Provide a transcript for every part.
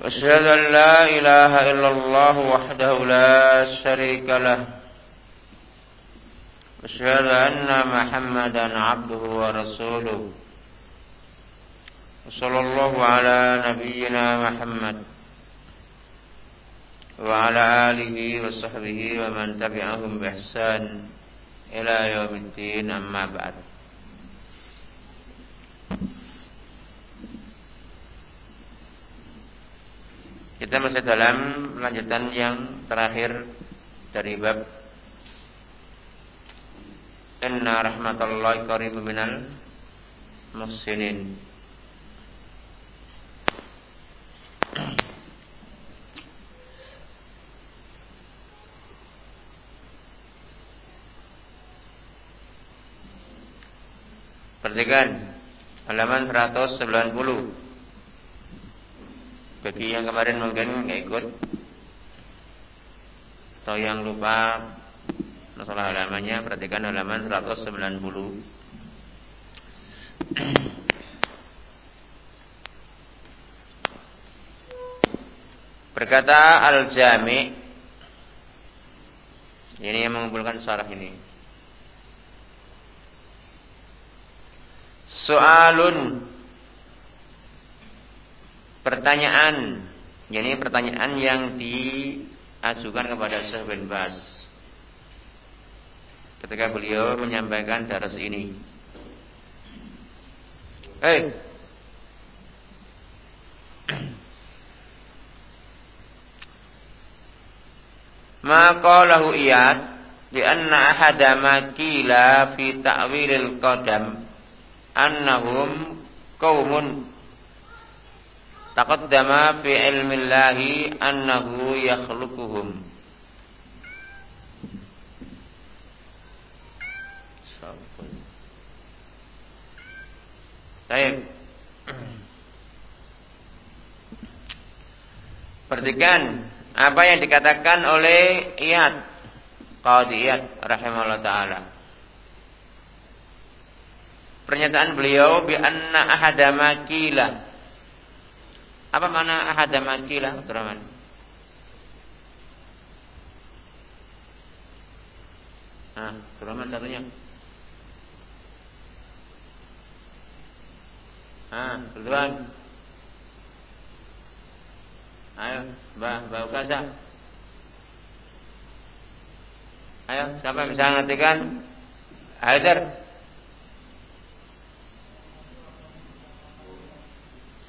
واشهد أن لا إله إلا الله وحده لا شريك له. واشهد أن محمدا عبده ورسوله. وصلى الله على نبينا محمد وعلى آله وصحبه ومن تبعهم بإحسان إلى يوم الدين أما بعد. Kita masih dalam lanjutan yang terakhir dari bab Inna rahmatullahi qaribun minal muhsinin. Perhatikan halaman 190 bagi yang kemarin mungkin nggak ikut. Atau yang lupa masalah halamannya perhatikan halaman 190 Berkata Al-Jami Ini yang mengumpulkan syarah ini. Soalun pertanyaan ini pertanyaan yang diajukan kepada Syekh bin Bas ketika beliau menyampaikan daras ini. Hei. Maka lahu iyad di anna ma kila fi ta'wilil qadam annahum qaumun taqaddama fi ilmillahi annahu yakhluquhum Baik. Perhatikan apa yang dikatakan oleh Iyad Qadhi Iyad rahimahullah taala. Pernyataan beliau bi anna ahadama kila apa mana ahada makilah Abdurrahman? Nah, Abdurrahman satunya. Ah, keluar. Ayo, Mbah, Mbah Ukasa. Ayo, siapa bisa ngertikan? Haidar.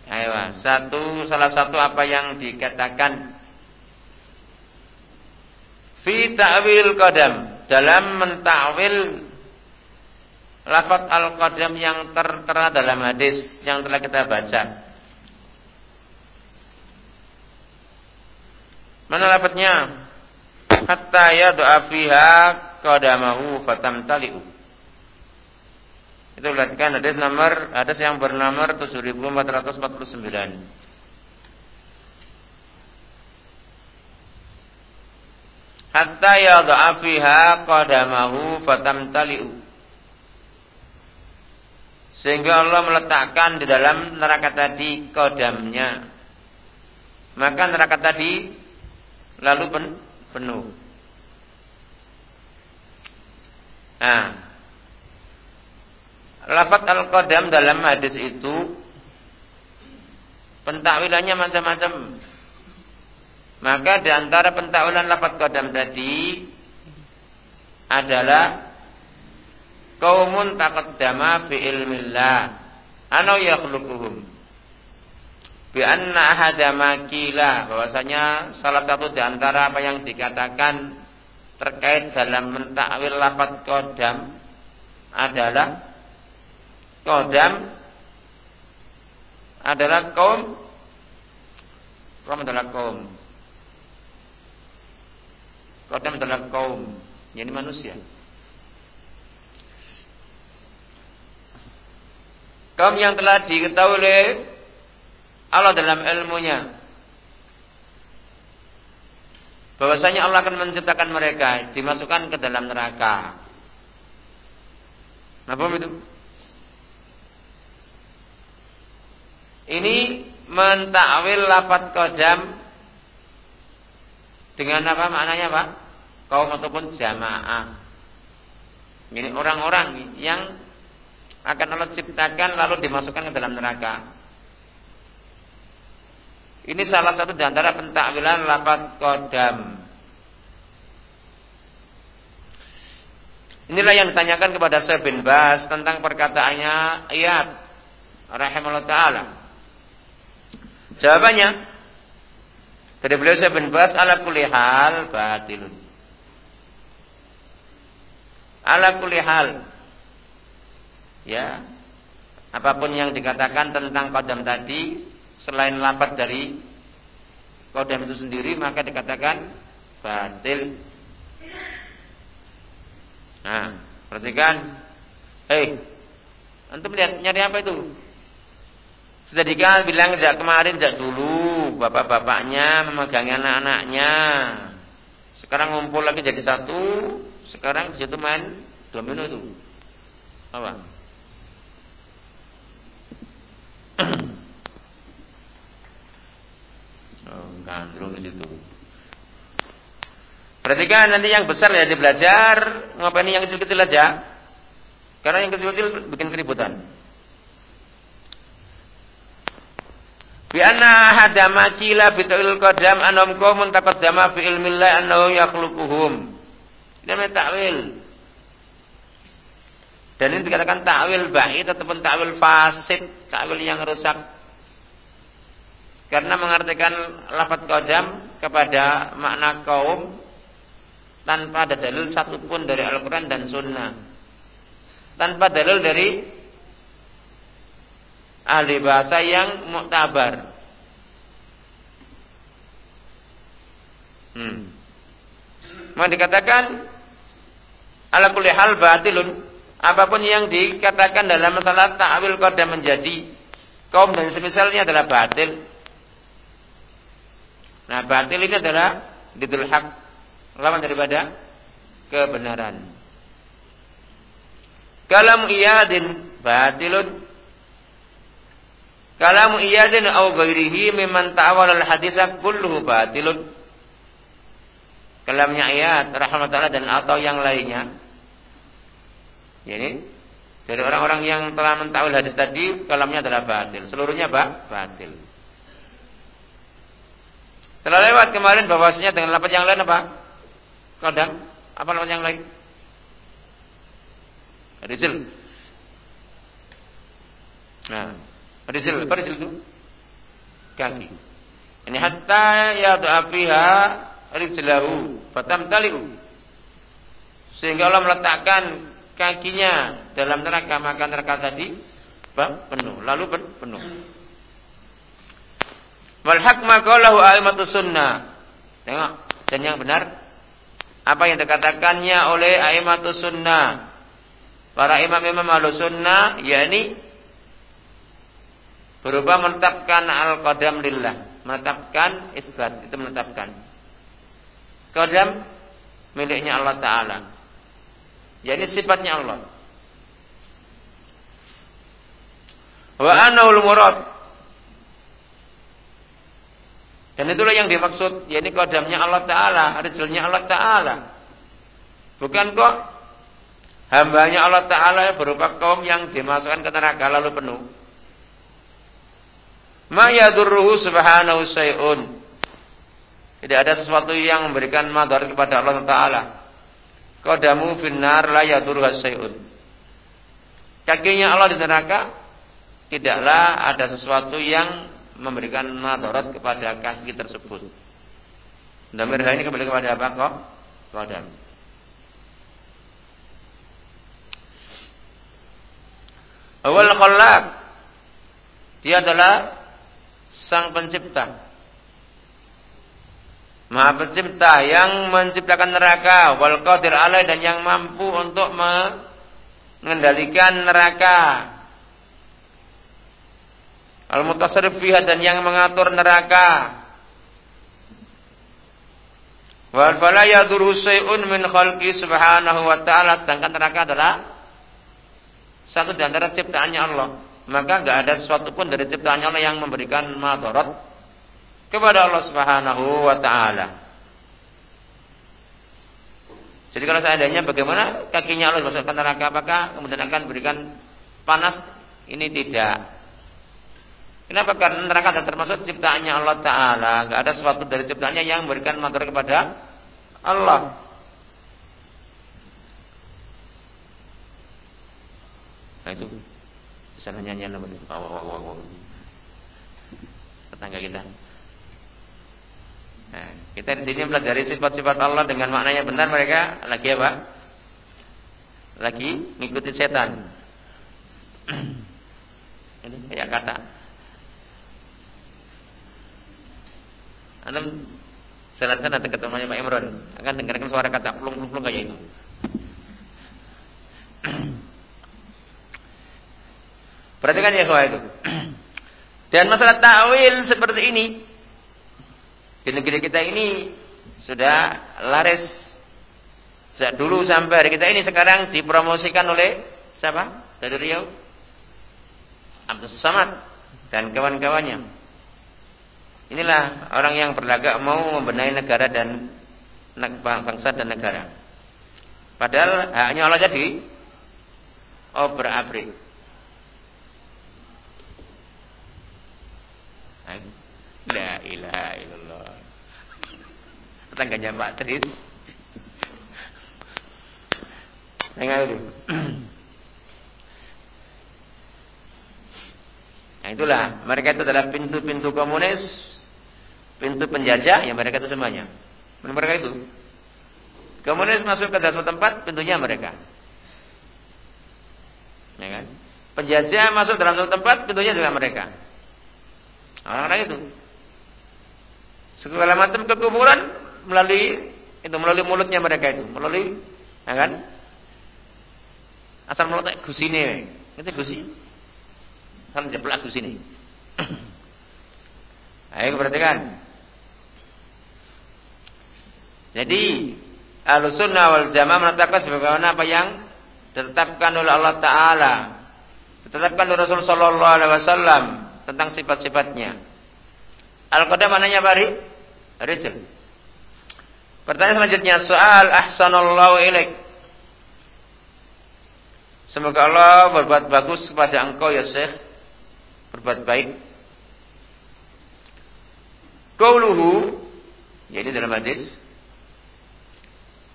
Ayo, satu salah satu apa yang dikatakan fi ta'wil qadam dalam mentakwil lafaz al-qadam yang tertera dalam hadis yang telah kita baca. Mana lafaznya? Hatta yad'a fiha qadamahu fatamtali'u. Itu lihatkan hadis nomor hadis yang bernomor 7449. Hatta yadha'a fiha qadamahu fatamtali'u. Sehingga Allah meletakkan di dalam neraka tadi kodamnya. Maka neraka tadi lalu penuh. Nah, Lafat al-qadam dalam hadis itu pentakwilannya macam-macam. Maka di antara pentakwilan lafat qadam tadi adalah kaumun taqaddama fi ilmillah ana yakhluquhum bi anna ahada makila bahwasanya salah satu di antara apa yang dikatakan terkait dalam mentakwil lafat qadam adalah kodam adalah kaum Rom adalah kaum Kodam adalah kaum Ini manusia Kaum yang telah diketahui oleh Allah dalam ilmunya bahwasanya Allah akan menciptakan mereka dimasukkan ke dalam neraka. Apa itu? Ini mentakwil lapat kodam dengan apa maknanya Pak? Kaum ataupun jamaah. Ini orang-orang yang akan Allah ciptakan lalu dimasukkan ke dalam neraka. Ini salah satu di antara pentakwilan lafaz kodam. Inilah yang ditanyakan kepada Syekh bin Bas tentang perkataannya Iyad rahimahullah taala. Jawabannya dari beliau Syekh bin ala kulli hal batilun. Ala kulli hal. Ya. Apa pun yang dikatakan tentang kodam tadi selain lapat dari kodam itu sendiri maka dikatakan batil. Nah, perhatikan. Hei, antum lihat nyari apa itu? Sudah dikal bilang sejak kemarin, sejak dulu bapak-bapaknya memegangi anak-anaknya. Sekarang ngumpul lagi jadi satu. Sekarang di situ main domino itu. Apa? gandrung di situ. Perhatikan nanti yang besar ya belajar, ngapain yang kecil-kecil aja? Karena yang kecil-kecil bikin keributan. Bi anna hadama kila bitul qadam anhum qaumun taqaddama fi ilmillah annahu yakhluquhum. Ini namanya takwil. Dan ini dikatakan takwil baik ataupun takwil fasid, takwil yang rusak. Karena mengartikan lafaz qadam kepada makna kaum tanpa ada dalil satupun dari Al-Quran dan Sunnah. Tanpa dalil dari ahli bahasa yang muktabar. Hmm. Mau dikatakan ala kulli hal batilun apa pun yang dikatakan dalam masalah ta'wil qadam menjadi kaum dan semisalnya adalah batil Nah, batil ini adalah didul hak, lawan daripada kebenaran. Kalam iyadin batilun. Kalam iyadin au ghairihi mimman ta'awal al-haditha kulluhu batilun. Kalamnya ayat rahmatullah dan atau yang lainnya. Ini dari orang-orang yang telah mentawil hadis tadi, kalamnya adalah batil. Seluruhnya apa? Batil. Telah lewat kemarin bahwasanya dengan lapat yang lain apa? Kodam. Apa lapat yang lain? Rizal. Nah, Apa rizal itu? Kaki. Ini hatta ya fiha rizlahu fatamtaliu. Sehingga Allah meletakkan kakinya dalam neraka maka neraka tadi penuh lalu penuh Wal haq ma qalahu a'immatus sunnah. Tengok, dan yang benar apa yang dikatakannya oleh a'immatus sunnah. Para imam-imam Ahlussunnah yakni berupa menetapkan al-qadam lillah, menetapkan isbat, itu menetapkan. Qadam miliknya Allah taala. yakni sifatnya Allah. Wa anaul murad Dan itulah yang dimaksud, yakni kodamnya Allah Ta'ala, rizalnya Allah Ta'ala. Bukan kok hambanya Allah Ta'ala berupa kaum yang dimasukkan ke neraka lalu penuh. Ma yadurruhu subhanahu say'un. Tidak ada sesuatu yang memberikan madar kepada Allah Ta'ala. Kodamu finnar la yadurruhu say'un. Kakinya Allah di neraka tidaklah ada sesuatu yang memberikan madarat kepada kaki tersebut. Damir ini kembali kepada apa kok? Kodam. Awal khalaq. Dia adalah sang pencipta. Maha pencipta yang menciptakan neraka wal qadir alaih dan yang mampu untuk mengendalikan neraka. Al mutasarrif dan yang mengatur neraka. Wal fala yadurru min khalqi subhanahu wa ta'ala sedangkan neraka adalah satu di antara ciptaannya Allah. Maka enggak ada sesuatu pun dari ciptaannya Allah yang memberikan madarat kepada Allah Subhanahu wa taala. Jadi kalau seandainya bagaimana kakinya Allah masukkan neraka apakah kemudian akan berikan panas? Ini tidak. Kenapa? Karena neraka adalah termasuk ciptaannya Allah Ta'ala. Gak ada sesuatu dari ciptaannya yang memberikan manfaat kepada Allah. Nah itu sana nyanyian apa itu? Tetangga kita. Nah, kita di sini belajar sifat-sifat Allah dengan maknanya benar mereka lagi apa? Lagi mengikuti setan. Ini kayak kata Anda jelaskan nanti ketemunya Pak Imron akan dengarkan suara kata plung plung kayak itu. Perhatikan ya kawan itu. Dan masalah ta'wil seperti ini di negeri kita ini sudah laris sejak dulu sampai hari kita ini sekarang dipromosikan oleh siapa? Dari Riau. Abdul Samad dan kawan-kawannya. Inilah orang yang berlagak mau membenahi negara dan bangsa dan negara. Padahal haknya Allah jadi obrak-abrik. La ilaha illallah. Tetangganya Pak Tris. Dengar itu. Nah itulah mereka itu adalah pintu-pintu komunis Pintu penjajah yang mereka itu semuanya. Mereka itu. Komunis masuk ke satu tempat, pintunya mereka. Ya kan? Penjajah masuk dalam satu tempat, pintunya juga mereka. Orang-orang itu. Segala macam kekuburan melalui itu melalui mulutnya mereka itu, melalui ya kan? Asal mulut gusine, itu gusi. Asal jeplak gusine. Ayo perhatikan. Jadi Ahlussunnah wal Jamaah menetapkan sebagaimana apa yang ditetapkan oleh Allah Taala, ditetapkan oleh Rasul Sallallahu Alaihi Wasallam tentang sifat-sifatnya. Al-Qadam mananya bari? Rijal. Pertanyaan selanjutnya, soal ahsanallahu ilaik. Semoga Allah berbuat bagus kepada engkau ya Syekh. Berbuat baik. Qauluhu, ini dalam hadis,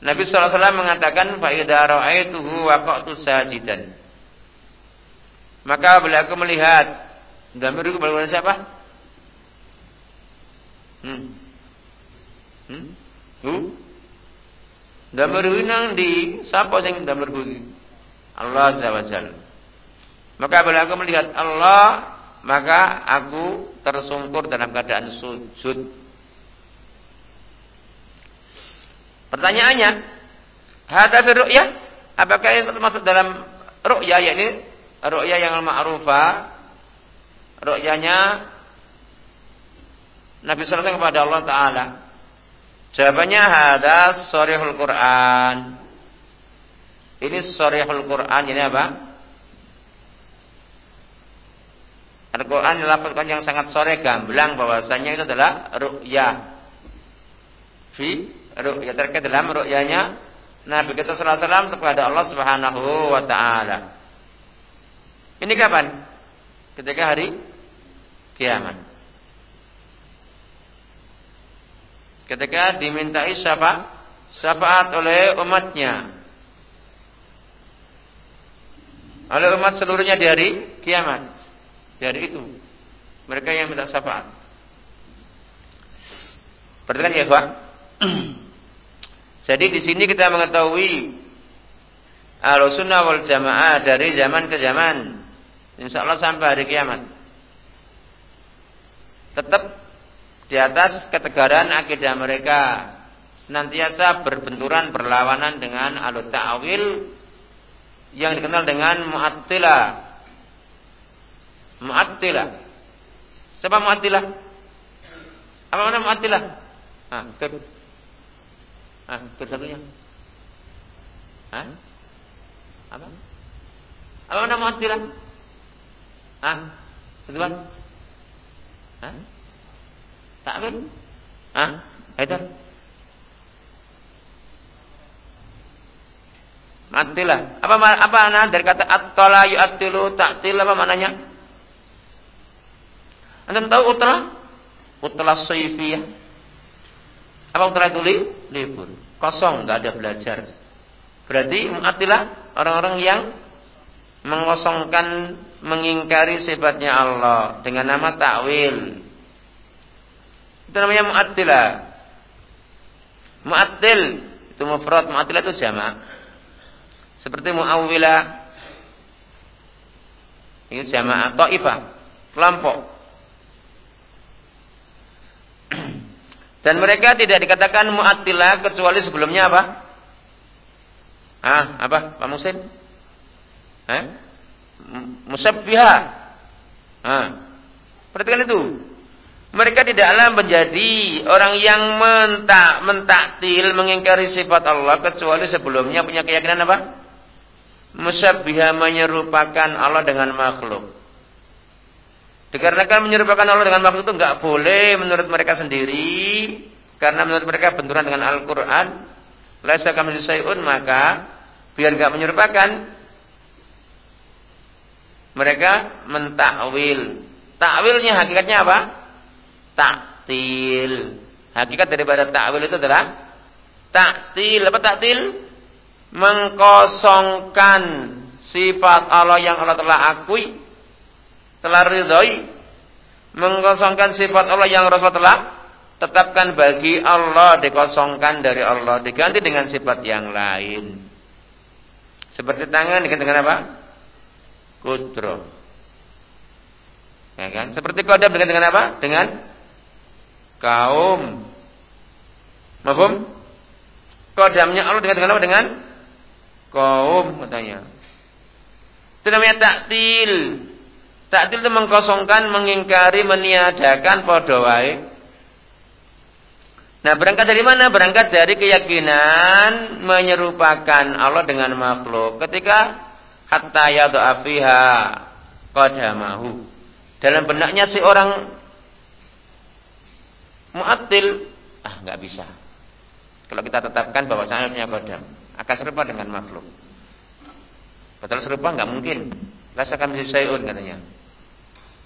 Nabi SAW mengatakan faida ra'aituhu waqa'tu sajidan. Maka bila aku melihat Damir itu kepada siapa? Hmm. Hmm? Hu? Damir nang di siapa sing damir Allah Azza. Maka bila aku melihat Allah, maka aku tersungkur dalam keadaan sujud Pertanyaannya, hadza fi ru'yah? Apakah itu termasuk dalam ru'yah yakni ru'yah yang ma'rufah? Ru'yanya Nabi sallallahu kepada Allah taala. Jawabannya hadza sharihul Quran. Ini sharihul Quran ini apa? Al-Quran dilaporkan yang sangat sore gamblang bahwasanya itu adalah ru'yah. Fi ru'ya terkait dalam ru'yanya Nabi kita sallallahu alaihi wasallam kepada Allah Subhanahu wa taala. Ini kapan? Ketika hari kiamat. Ketika dimintai siapa? Syafaat oleh umatnya. Oleh umat seluruhnya di hari kiamat. Di hari itu. Mereka yang minta syafaat. Perhatikan ya, Pak. Jadi di sini kita mengetahui Ahlussunnah wal Jamaah dari zaman ke zaman, insya Allah sampai hari kiamat. Tetap di atas ketegaran akidah mereka. Senantiasa berbenturan berlawanan dengan alut ta'wil yang dikenal dengan mu'attilah mu'attilah siapa mu'attilah apa mana mu'attilah ah betul ah satunya ah apa? Apa mana mu'attilah ah betul takwil ah itu Matilah. Apa apa mana dari kata at-tala yu'attilu ta'til apa maknanya? Anda tahu utla? Utla sayfiyah. Apa utla itu li? libur? Kosong, enggak ada belajar. Berarti mu'attilah orang-orang yang mengosongkan mengingkari sifatnya Allah dengan nama takwil. Itu namanya mu'attilah. Mu'attil itu mufrad, mu'attilah itu jamak. Seperti Muawwilah itu jamaah Taifah, kelompok. Dan mereka tidak dikatakan mu'attilah kecuali sebelumnya apa? Ah, apa? Pak Musin? Eh? Musabbiha. Ah. Perhatikan itu. Mereka tidaklah menjadi orang yang mentak mentaktil mengingkari sifat Allah kecuali sebelumnya punya keyakinan apa? Musyabbiha menyerupakan Allah dengan makhluk. Dikarenakan menyerupakan Allah dengan makhluk itu enggak boleh menurut mereka sendiri karena menurut mereka benturan dengan Al-Qur'an. Laisa kami maka biar enggak menyerupakan mereka mentakwil. Takwilnya hakikatnya apa? Taktil. Hakikat daripada takwil itu adalah taktil. Apa taktil? mengkosongkan sifat Allah yang Allah telah akui, telah ridhoi, mengkosongkan sifat Allah yang Rasul telah tetapkan bagi Allah dikosongkan dari Allah diganti dengan sifat yang lain. Seperti tangan diganti dengan apa? Kudro. Ya kan? Seperti kodam diganti dengan apa? Dengan kaum. Mahfum? Kodamnya Allah diganti dengan apa? Dengan kaum katanya. Itu namanya taktil. Taktil itu mengkosongkan, mengingkari, meniadakan podowai. Nah berangkat dari mana? Berangkat dari keyakinan menyerupakan Allah dengan makhluk. Ketika hatta yadu'afiha qadamahu. Dalam benaknya si orang mu'attil, ah nggak bisa. Kalau kita tetapkan bahwa saya punya kodam akan serupa dengan makhluk. Betul serupa nggak mungkin. Rasakan sayun katanya.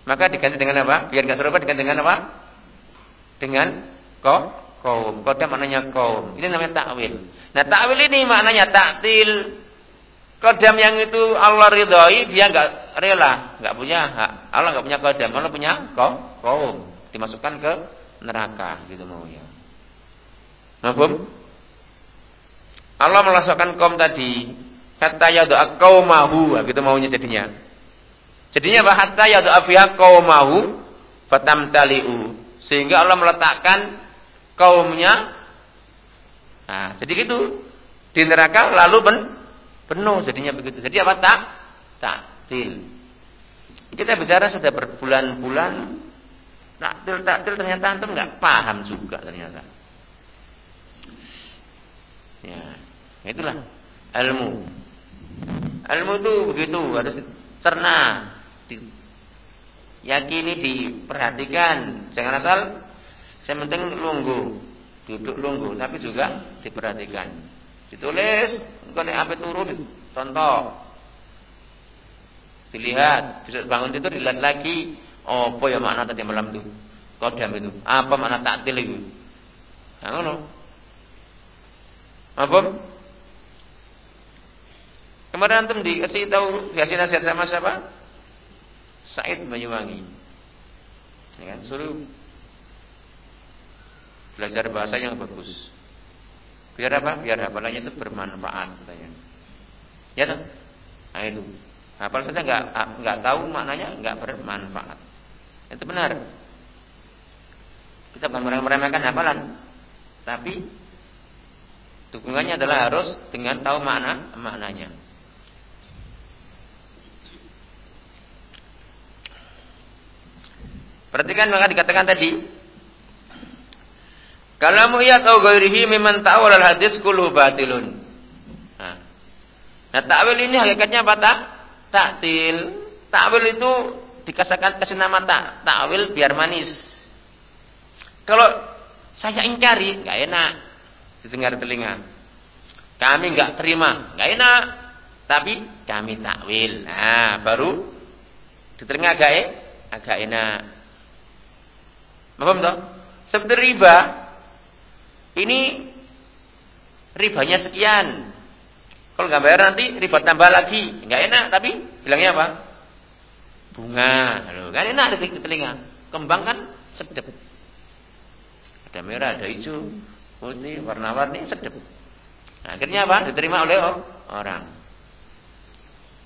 Maka diganti dengan apa? Biar nggak serupa diganti dengan apa? Dengan kok kaum. Kodam maknanya kaum. Ini namanya takwil. Nah takwil ini maknanya taktil. Kodam yang itu Allah ridhoi dia nggak rela, nggak punya hak. Allah nggak punya kodam, Allah punya kaum. Dimasukkan ke neraka gitu mau ya. Mahfum? Allah melaksanakan kaum tadi hatta yad'a qaumahu gitu maunya jadinya. Jadinya apa? Hatta yad'a fiha qaumahu fatamtali'u. Sehingga Allah meletakkan kaumnya Nah, jadi gitu di neraka lalu pen, penuh jadinya begitu. Jadi apa tak? Taktil. Kita bicara sudah berbulan-bulan taktil taktil ternyata antum nggak paham juga ternyata. Ya. Itulah ilmu. Ilmu itu begitu harus cerna, yakini diperhatikan, jangan asal saya penting lunggu, duduk lunggu, tapi juga diperhatikan. Ditulis, engkau apa turun, contoh. Dilihat, besok bangun itu dilihat lagi, apa ya makna tadi malam itu? Kodam itu. Apa makna taktil itu? Nah, Apa? Kemarin antum dikasih tahu dikasih nasihat sama siapa? Said Banyuwangi. Ya kan? Suruh belajar bahasa yang bagus. Biar apa? Biar hafalannya itu bermanfaat katanya. Ya kan? Nah itu. Hafal saja nggak nggak tahu maknanya nggak bermanfaat. Itu benar. Kita bukan meremehkan hafalan, tapi dukungannya adalah harus dengan tahu makna maknanya. Perhatikan maka dikatakan tadi kalau ya atau gairihi mimman ta'awal al-hadis kulhu batilun. Nah, nah ta'wil ini hakikatnya apa tak? Taktil. Ta'wil itu dikasihkan kasih nama tak. Ta'wil biar manis. Kalau saya ingkari, nggak enak didengar telinga. Kami nggak terima, nggak enak. Tapi kami takwil. Nah, baru diterima agak eh, agak enak. Paham toh? Seperti riba. Ini ribanya sekian. Kalau nggak bayar nanti riba tambah lagi, nggak enak. Tapi bilangnya apa? Bunga. Loh, kan enak di telinga. Kembang kan sedep. Ada merah, ada hijau, putih, warna-warni sedap. Nah, akhirnya apa? Diterima oleh orang.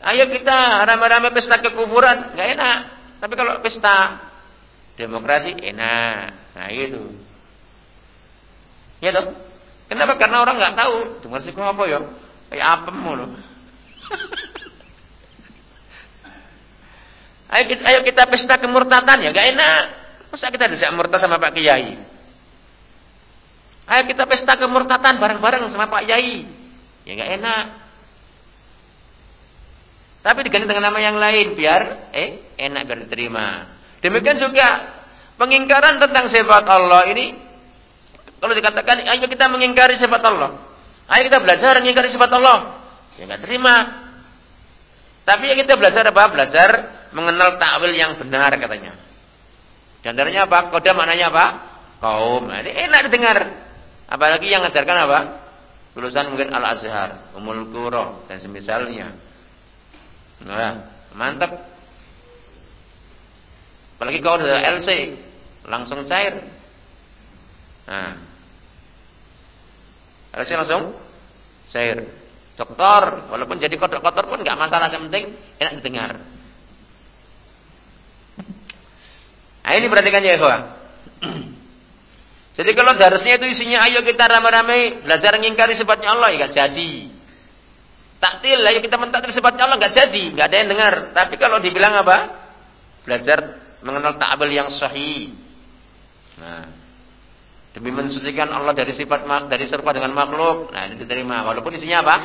Ayo kita rame-rame pesta kekuburan, nggak enak. Tapi kalau pesta demokrasi enak. Nah itu. Ya toh? Kenapa? Karena orang nggak tahu. Demokrasi kok apa ya? Kayak apa mulu. ayo, kita, ayo kita pesta kemurtatan ya, nggak enak. Masa kita tidak murtad sama Pak Kiai? Ayo kita pesta kemurtatan bareng-bareng sama Pak Yai. Ya nggak enak. Tapi diganti dengan nama yang lain biar eh enak biar diterima. Demikian juga pengingkaran tentang sifat Allah ini kalau dikatakan ayo kita mengingkari sifat Allah. Ayo kita belajar mengingkari sifat Allah. Ya nggak terima. Tapi ya kita belajar apa? Belajar mengenal takwil yang benar katanya. Dan apa? Kodam maknanya apa? Kaum. Nah, ini enak didengar. Apalagi yang mengajarkan apa? Lulusan mungkin Al-Azhar, Umul Qura dan semisalnya. Nah, mantap. Apalagi kalau ada LC, langsung cair. Nah. LC langsung cair. Dokter, walaupun jadi kotor-kotor pun nggak masalah, yang penting enak didengar. Nah, ini perhatikan ya, ikhwah. Jadi kalau darasnya itu isinya ayo kita ramai-ramai belajar mengingkari sifatnya Allah ya gak jadi. Taktil, ayo kita mentaktil sifatnya Allah gak jadi, gak ada yang dengar. Tapi kalau dibilang apa? Belajar mengenal ta'abil yang sahih. Nah, demi mensucikan Allah dari sifat dari serupa dengan makhluk. Nah, ini diterima. Walaupun isinya apa?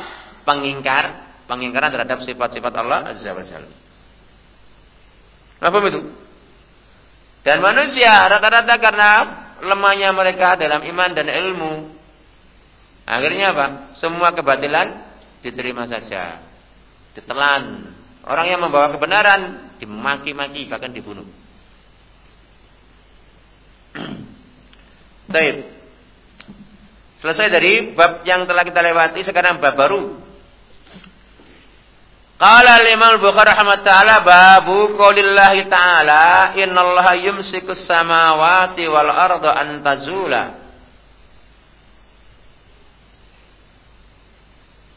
Pengingkar, pengingkaran terhadap sifat-sifat Allah azza wajalla. Apa itu? Dan manusia rata-rata karena lemahnya mereka dalam iman dan ilmu. Akhirnya apa? Semua kebatilan diterima saja. Ditelan. Orang yang membawa kebenaran dimaki-maki bahkan dibunuh. Baik. Selesai dari bab yang telah kita lewati, sekarang bab baru Qala al-Imam Al-Bukhari rahimahullah babu qaulillahi ta'ala innallaha yumsikus samawati wal arda an tazula.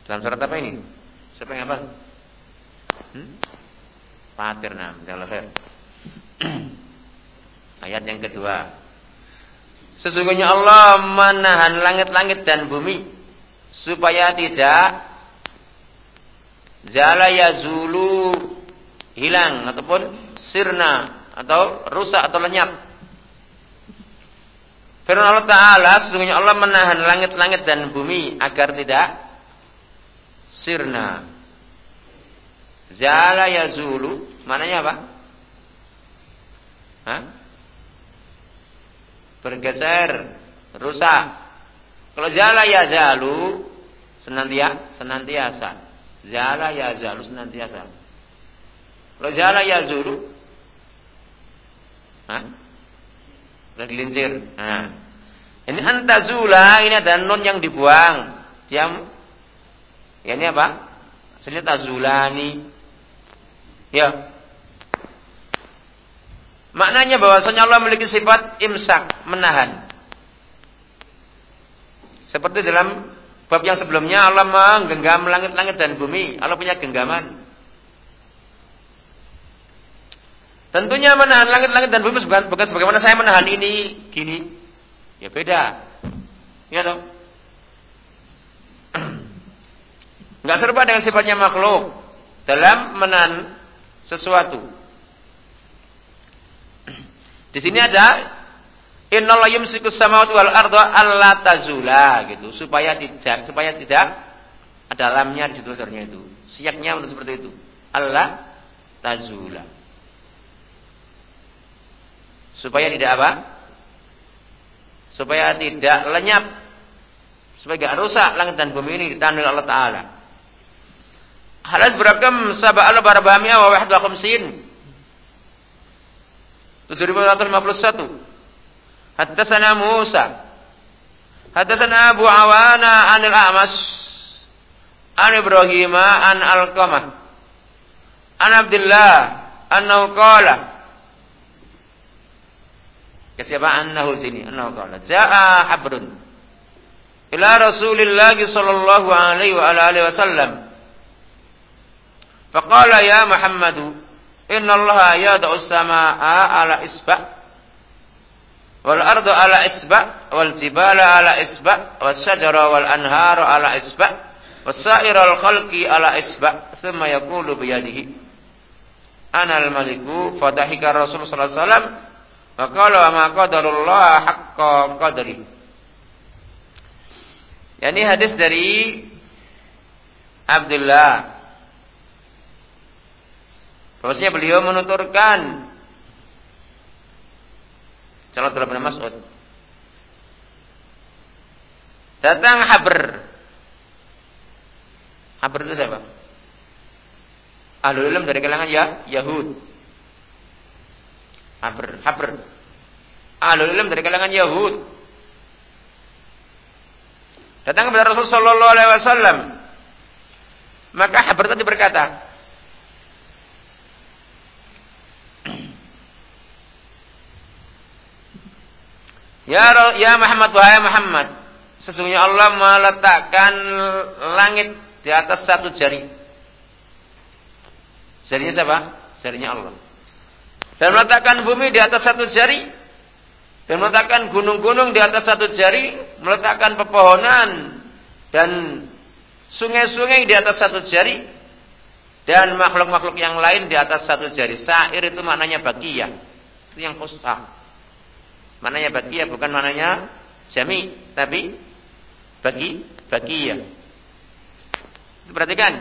Dalam surat apa ini? Siapa yang hafal? Hmm? Fatir nam, khair. Ayat yang kedua. Sesungguhnya Allah menahan langit-langit dan bumi supaya tidak Zala yazulu hilang ataupun sirna atau rusak atau lenyap. Firman Allah Ta'ala sesungguhnya Allah menahan langit-langit dan bumi agar tidak sirna. Zala yazulu mananya apa? Hah? Bergeser, rusak. Kalau zala yazalu senantiasa, senantiasa. Zala ya zalu senantiasa. Kalau zala ya zulu, Hah? Gelincir. Nah. Ini antazula ini ada nun yang dibuang. Diam. Ya ini apa? Aslinya tazulani. Ya. Maknanya bahwasanya Allah memiliki sifat imsak, menahan. Seperti dalam Bab yang sebelumnya Allah menggenggam langit-langit dan bumi. Allah punya genggaman. Tentunya menahan langit-langit dan bumi bukan, bukan sebagaimana saya menahan ini gini. Ya beda. Ya dong. Enggak serupa dengan sifatnya makhluk dalam menan sesuatu. Di sini ada Innallaha yumsikus samawati wal arda alla tazula gitu supaya tidak supaya tidak ada lamnya di situ itu. Siaknya untuk seperti itu. Allah tazula. Supaya tidak apa? Supaya tidak lenyap. Supaya tidak rusak langit dan bumi ini ditandai Allah Ta'ala. Halas berakam Allah barabahmiya wa wahid wa khamsin. 7551. Haddatsana Musa. Haddatsana Abu Awana anil A'mas. An Ibrahim an Alqamah. An Abdullah annahu qala Siapa annahu sini? Annahu qala. Ja'a habrun ila Rasulillah sallallahu alaihi wa alihi wasallam. Faqala ya Muhammad, inna Allah yad'u as-samaa'a ala isba' wal ardu ala isba' wal jibala ala isba' was syajara wal anharu ala isba' was sa'iral khalqi ala isba' thumma yaqulu bi yadihi ana al maliku fadahika Rasul sallallahu alaihi wasallam wa ma qadarullah haqqa qadri. Yani hadis dari Abdullah. Bahwasanya beliau menuturkan Salat dalam Mas'ud. Datang Habr. Habr itu siapa? Ahlul ilm dari kalangan ya Yahud. Habr, Habr. Ahlul ilm dari kalangan Yahud. Datang kepada Rasul sallallahu alaihi wasallam. Maka Habr tadi berkata, Ya ya Muhammad wahai Muhammad, sesungguhnya Allah meletakkan langit di atas satu jari. Jarinya siapa? Jarinya Allah dan meletakkan bumi di atas satu jari dan meletakkan gunung-gunung di atas satu jari, meletakkan pepohonan dan sungai-sungai di atas satu jari dan makhluk-makhluk yang lain di atas satu jari. Sair itu maknanya bagia. Itu yang khusus. Maknanya bagia bukan maknanya jami, tapi bagi bagia. Perhatikan.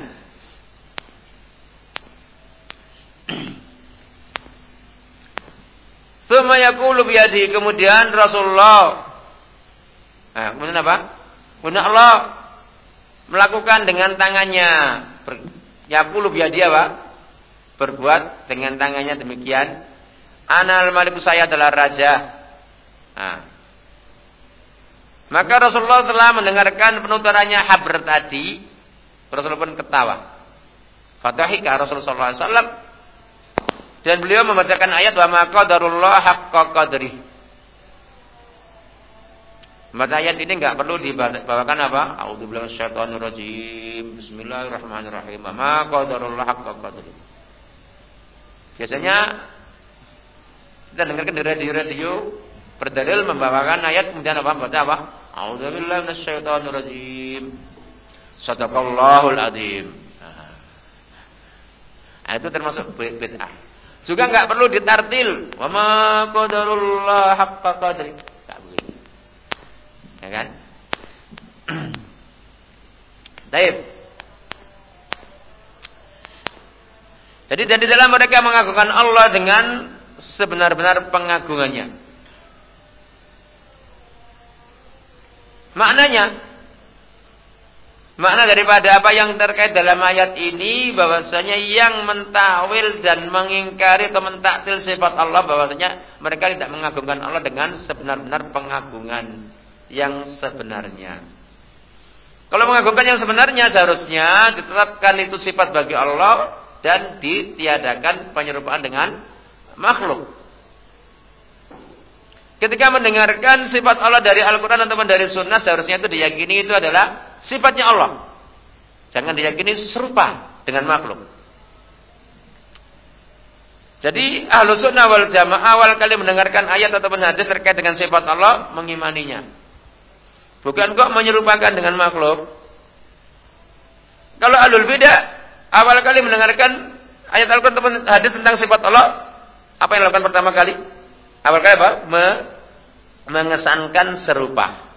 Thumma yaqulu biyadihi kemudian Rasulullah Nah, kemudian apa? Kemudian Allah melakukan dengan tangannya. Yaqulu biyadihi apa? Berbuat dengan tangannya demikian. Anal maliku saya adalah raja. Maka Rasulullah telah mendengarkan penuturannya Habr tadi. Rasulullah pun ketawa. Fatahika Rasulullah SAW dan beliau membacakan ayat wa ma qadarullah haqqa qadri. Membaca ayat ini enggak perlu dibawakan apa? A'udzubillahi minasyaitonir rajim. Bismillahirrahmanirrahim. Wa ma qadarullah haqqa qadri. Biasanya kita dengarkan di radio-radio berdalil membawakan ayat kemudian apa? Baca apa? A'udzubillahi minasyaitonir rajim. Sadaqallahul azim. Nah, itu termasuk bid'ah. Juga nggak perlu ditartil. Wa ma qadarullah haqqa qadri. Enggak begitu. Ya kan? Baik. Jadi dan di dalam mereka mengagungkan Allah dengan sebenar-benar pengagungannya. Maknanya Makna daripada apa yang terkait dalam ayat ini bahwasanya yang mentawil dan mengingkari atau mentaktil sifat Allah bahwasanya mereka tidak mengagungkan Allah dengan sebenar-benar pengagungan yang sebenarnya. Kalau mengagungkan yang sebenarnya seharusnya ditetapkan itu sifat bagi Allah dan ditiadakan penyerupaan dengan makhluk. Ketika mendengarkan sifat Allah dari Al-Quran atau dari Sunnah seharusnya itu diyakini itu adalah sifatnya Allah. Jangan diyakini serupa dengan makhluk. Jadi ahlu sunnah wal jamaah awal kali mendengarkan ayat ataupun hadis terkait dengan sifat Allah mengimaninya. Bukan kok menyerupakan dengan makhluk. Kalau alul beda awal kali mendengarkan ayat Al-Quran ataupun hadis tentang sifat Allah, apa yang dilakukan pertama kali? Awal kali apa? Me mengesankan serupa.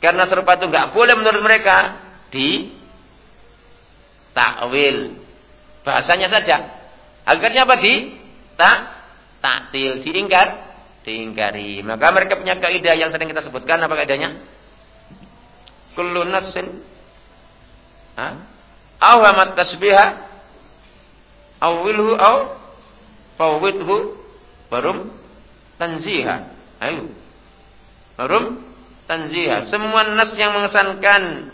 Karena serupa itu nggak boleh menurut mereka di takwil. Bahasanya saja. Akhirnya apa di tak taktil diingkar diingkari. Maka mereka punya kaidah yang sering kita sebutkan apa kaidahnya? Kullu nassin ha? Aw hamat tasbiha awilhu aw fawwidhu barum tanziha. Ayo. Barum tanziha. Semua nas yang mengesankan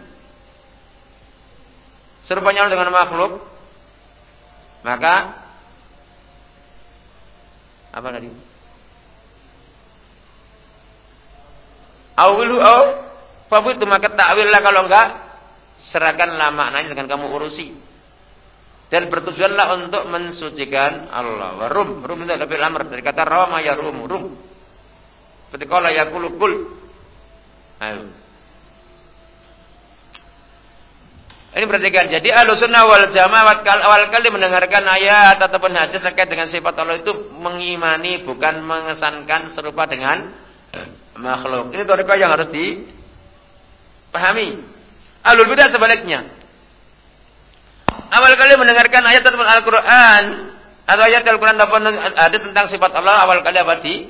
serupanya dengan makhluk maka apa tadi? Awilhu aw itu maka takwil lah kalau enggak serahkanlah maknanya dengan kamu urusi. Dan bertujuanlah untuk mensucikan Allah. Warum, rum itu lebih lamar dari kata rawama ya rum, rum. Seperti kalau ya kul. Ayo. Ini perhatikan. Jadi sunnah wal jamaah awal kali mendengarkan ayat ataupun hadis terkait dengan sifat Allah itu mengimani bukan mengesankan serupa dengan makhluk. Ini toriko yang harus dipahami. Alul bidah sebaliknya. Awal kali mendengarkan ayat ataupun Al-Quran atau ayat Al-Quran hadis tentang sifat Allah awal kali apa di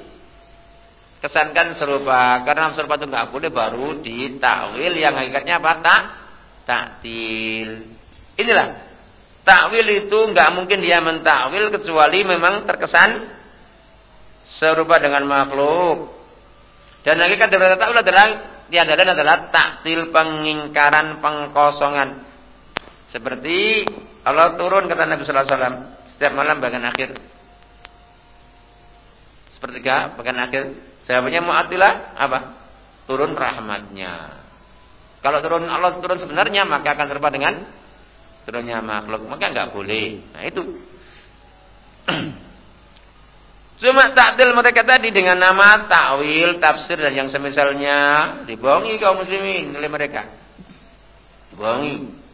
kesankan serupa karena serupa itu nggak boleh baru ditakwil yang hakikatnya apa tak taktil. Inilah takwil itu nggak mungkin dia mentakwil kecuali memang terkesan serupa dengan makhluk. Dan hakikat dari takwil adalah tiada lain adalah taktil pengingkaran pengkosongan. Seperti Allah turun kata Nabi sallallahu alaihi wasallam setiap malam bagian akhir. Sepertiga bagian akhir. Jawabannya mu'atilah apa? Turun rahmatnya. Kalau turun Allah turun sebenarnya maka akan serupa dengan turunnya makhluk. Maka nggak boleh. Nah itu. Cuma takdil mereka tadi dengan nama takwil, tafsir dan yang semisalnya dibohongi kaum muslimin oleh mereka. Dibohongi.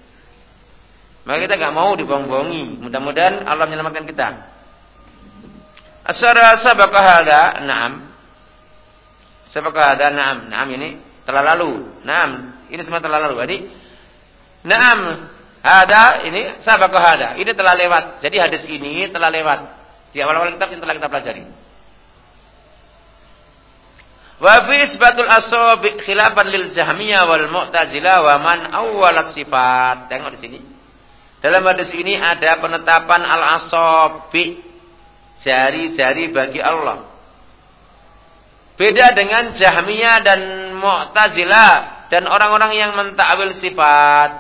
Maka kita nggak mau dibohong-bohongi. Mudah-mudahan Allah menyelamatkan kita. Asara sabaqah hada, na'am. Sabaqah hada, na'am. Na'am ini telah lalu. Na'am. Ini semua telah lalu. Jadi, naam, ada ini sahabat hada. Ini telah lewat. Jadi hadis ini telah lewat. Di awal-awal kitab yang telah kita pelajari. Wa fi isbatul asabi khilafan lil Jahmiyah wal Mu'tazilah wa man awwalat sifat. Tengok di sini. Dalam hadis ini ada penetapan al-asabi jari-jari bagi Allah. Beda dengan Jahmiyah dan Mu'tazilah dan orang-orang yang mentakwil sifat.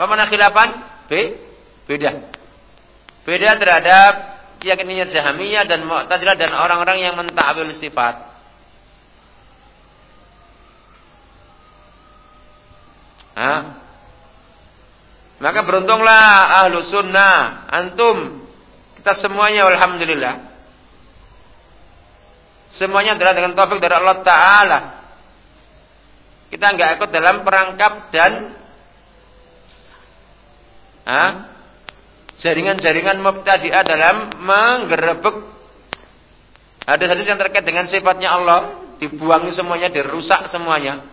Apa mana khilafan? B. Beda. Beda terhadap keyakinannya Jahamiyah dan Mu'tazilah dan orang-orang yang mentakwil sifat. Hah? Maka beruntunglah ahlu sunnah, antum, kita semuanya alhamdulillah Semuanya adalah dengan taufik dari Allah Ta'ala. Kita nggak ikut dalam perangkap dan jaringan-jaringan mubtadi'ah dalam menggerebek hadis-hadis yang terkait dengan sifatnya Allah. Dibuangi semuanya, dirusak semuanya.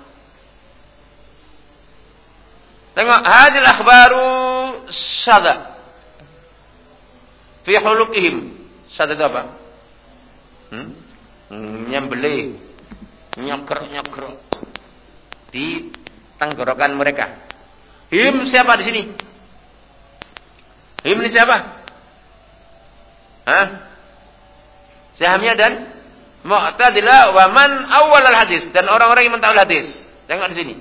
Tengok hadil akhbaru sada fi hulukihim. Sada itu apa? Hmm? nyembelih nyokrok-nyokrok di tenggorokan mereka. Him siapa di sini? Him ini siapa? Hah? Sahamnya dan Mu'tazilah wa man awal al hadis dan orang-orang yang mentawil hadis. Tengok di sini.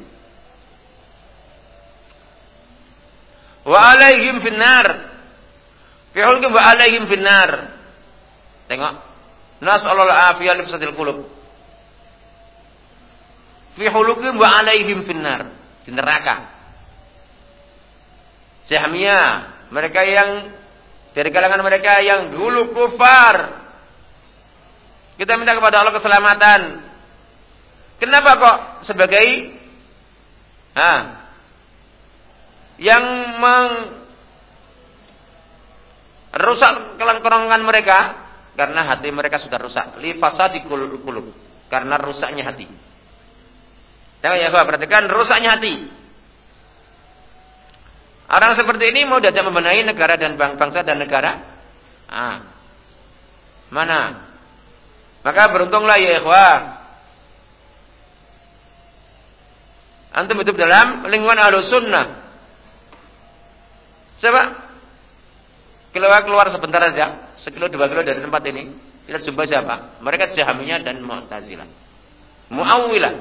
Wa alaihim finnar. Fi hulkim wa alaihim finnar. Tengok. Nas'alul afiyah li fasadil qulub. Fi hulukim wa alaihim finnar. Di neraka. Jahmiyah mereka yang dari kalangan mereka yang dulu kufar. Kita minta kepada Allah keselamatan. Kenapa kok sebagai ha, yang merusak kelengkerongan mereka karena hati mereka sudah rusak. Li fasadikul kulub karena rusaknya hati. Jangan ya, perhatikan rusaknya hati. Orang seperti ini mau diajak membenahi negara dan bangsa dan negara? Ah. Mana? Maka beruntunglah ya ikhwah. Antum hidup dalam lingkungan ahlus sunnah. Coba keluar keluar sebentar saja, sekilo dua kilo dari tempat ini, kita jumpa siapa? Mereka Jahmiyah dan Mu'tazilah. Mu'awwilah.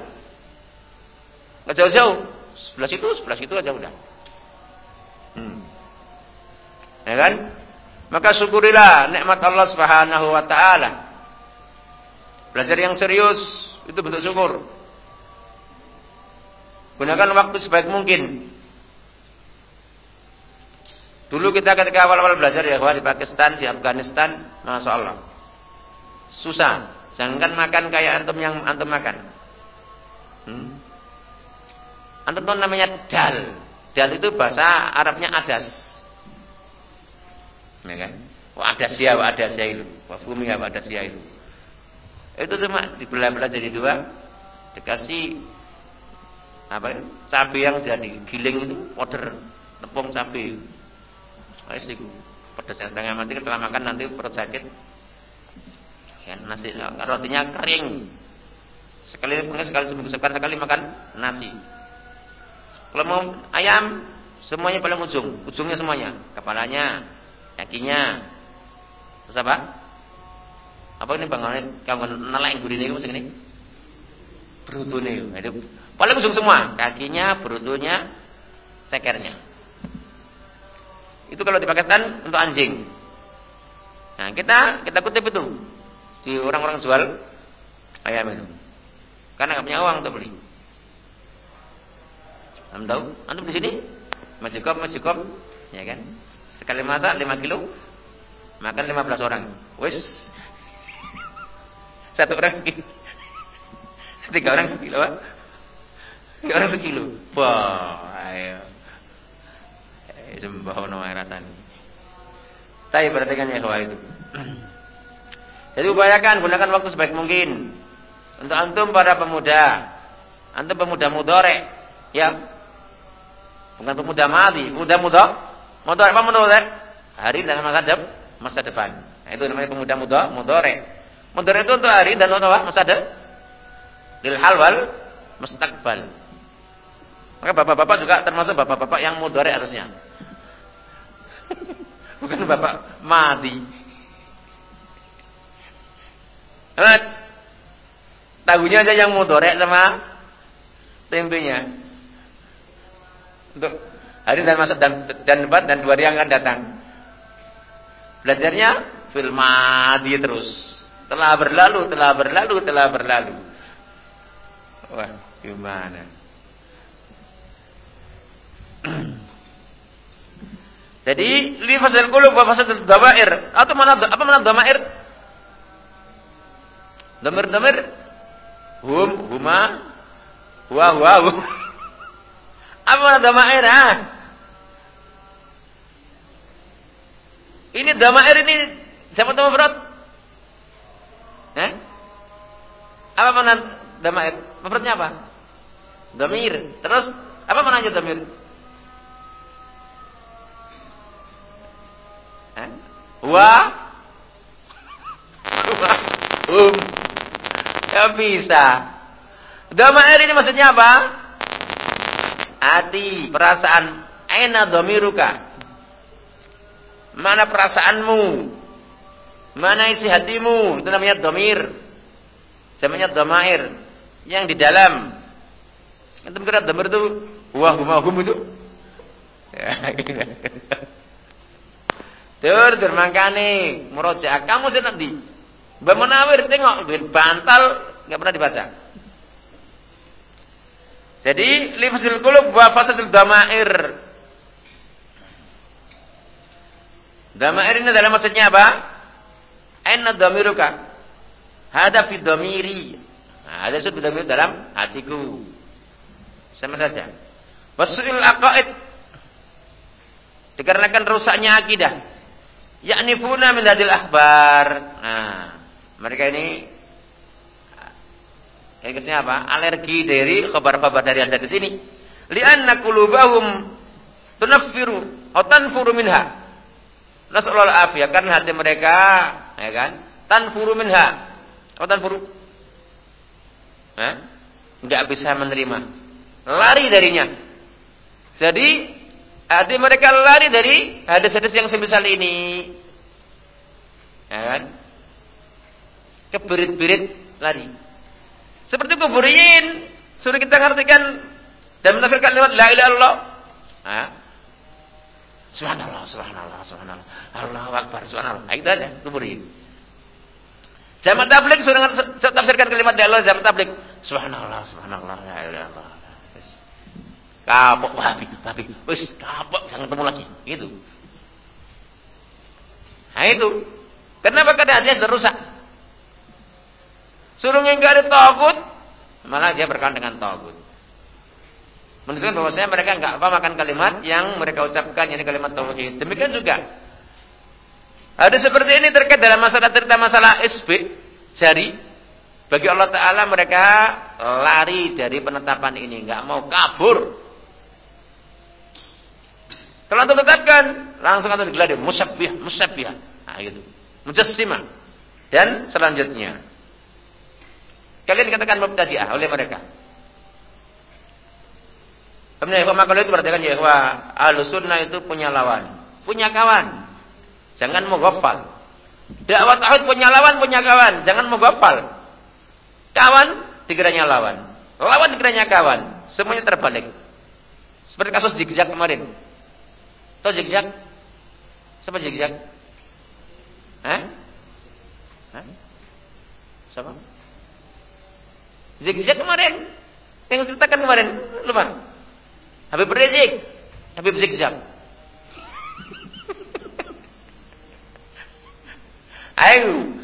Enggak jauh-jauh. Sebelah situ, sebelah situ aja udah. Hmm. Ya kan? Maka syukurilah nikmat Allah Subhanahu wa taala. Belajar yang serius itu bentuk syukur. Gunakan waktu sebaik mungkin. Dulu kita ketika awal-awal belajar ya di Pakistan, di Afghanistan, Masya Allah. Susah. Jangan makan kayak antum yang antum makan. Hmm. Antum tuh namanya dal. Dal itu bahasa Arabnya adas. Ya kan? Wa adasya wa adasya itu. Wa fumiha wa adasya itu. Itu cuma dibelah-belah jadi dua. Dikasih apa ya? Cabai yang jadi giling itu order tepung cabai. Wis iku. Pedas yang setengah mati setelah makan nanti perut sakit. Ya, nasi rotinya kering. Sekali sekali seminggu sekali, sekali makan nasi. Kalau mau ayam, semuanya paling ujung, ujungnya semuanya, kepalanya, kakinya. Terus apa? Apa ini bang? Kamu nelayan gurine itu ini? Berutune. Itu paling ujung semua, kakinya, berutunya, cekernya. Itu kalau dipakaikan untuk anjing. Nah, kita kita kutip itu di orang-orang jual ayam itu. Karena nggak punya uang untuk beli. Kamu tahu? Antum di sini majikom majikom, ya kan? Sekali masak 5 kilo, makan 15 orang. Wis. Satu orang sekilo. Tiga orang sekilo. Tiga orang sekilo. Wah, ayo. Eh, sembah no rasanya. Tapi perhatikan ya itu. Jadi upayakan gunakan waktu sebaik mungkin. Untuk antum para pemuda. Antum pemuda mudore. Ya, Bukan pemuda mati, muda muda. Muda apa muda? Hari dan masa depan, masa depan. Nah, itu namanya pemuda muda, mudore. Mudore itu untuk hari dan untuk masa depan. Lil halwal mustakbal. Maka bapak-bapak juga termasuk bapak-bapak yang mudore harusnya. Bukan bapak mati. Tahunya aja yang mudore sama tempenya untuk hari dan masa dan, dan debat dan dua hari yang akan datang. Belajarnya fil madi terus. Telah berlalu, telah berlalu, telah berlalu. Wah, gimana? Jadi li fasal qulub wa fasal damair. Atau mana apa mana damair? Damir-damir hum huma huwa huwa. Apa damair? Ah? Ini damair ini siapa tahu berat? Eh? Apa mana damair? Mufradnya apa? Damir. Terus apa mananya damir? Wa Um. Ya bisa. Damair ini maksudnya apa? hati, perasaan. Aina domiruka. Mana perasaanmu? Mana isi hatimu? Itu namanya domir. Namanya domair. Yang di dalam. Itu kira domir itu wah hum itu. Tur, tur mangkane murojaah. Kamu sih nanti. Mbak Munawir tengok bantal nggak pernah dibaca. Jadi lifasil qulub wa fasadul damair. Damair ini dalam maksudnya apa? Aina dhamiruka? Hada fi dhamiri. Nah, ada disebut dhamir dalam hatiku. Sama saja. Wasu'il aqaid. Dikarenakan rusaknya akidah. Ya'nifuna min hadil akhbar. Nah, mereka ini Inggrisnya apa? Alergi dari kabar-kabar dari yang di sini. Lianna qulubahum tunaffiru atau tanfuru minha. Nasallahu afiyah karena hati mereka ya kan tanfuru minha. Atau tanfuru? Eh? Enggak bisa menerima. Lari darinya. Jadi hati mereka lari dari hadis-hadis yang semisal ini. Ya kan? Keberit-berit lari. Seperti kuburiin. Suruh kita ngartikan dan menafsirkan lewat la ilaha illallah. Nah. Subhanallah, subhanallah, subhanallah. Allahu akbar, subhanallah. Nah, itu aja kuburiin. Zaman tablik suruh tafsirkan kalimat la ilaha zaman tablik. Subhanallah, subhanallah, la ilaha illallah. Kapok wabi, wabi. Wis kapok jangan ketemu lagi. Gitu. Nah itu. Kenapa karena hatinya sudah rusak? Suruh ngingkari tagut, malah dia berkawan dengan tagut. Menunjukkan bahwasanya mereka enggak paham akan kalimat yang mereka ucapkan yakni kalimat tauhid. Demikian juga ada seperti ini terkait dalam masalah cerita masalah isbit jari bagi Allah Taala mereka lari dari penetapan ini, enggak mau kabur. Telah ditetapkan, langsung atau digelar musabbih, musabbih. Nah, gitu. Mujassimah. Dan selanjutnya Kalian katakan mubtadi'ah oleh mereka. Kemudian ikhwah makalah itu berarti kan ya ikhwah ahlu sunnah itu punya lawan. Punya kawan. Jangan mau gopal. Dakwah tauhid punya lawan, punya kawan. Jangan mau gopal. Kawan dikiranya lawan. Lawan dikiranya kawan. Semuanya terbalik. Seperti kasus zigzag kemarin. Tahu zigzag? Siapa zigzag? Hah? Hah? Siapa? Zigzag kemarin. Yang ceritakan kemarin. Lupa. Habib Rizik. Habib Zigzag. Ayo.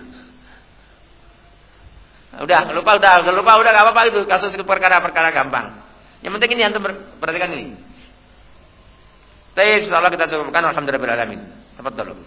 Udah, lupa udah, lupa udah enggak apa-apa itu kasus itu perkara-perkara gampang. Yang penting ini antum perhatikan ini. Baik, insyaallah kita cukupkan alhamdulillah alamin. Tafadhalu.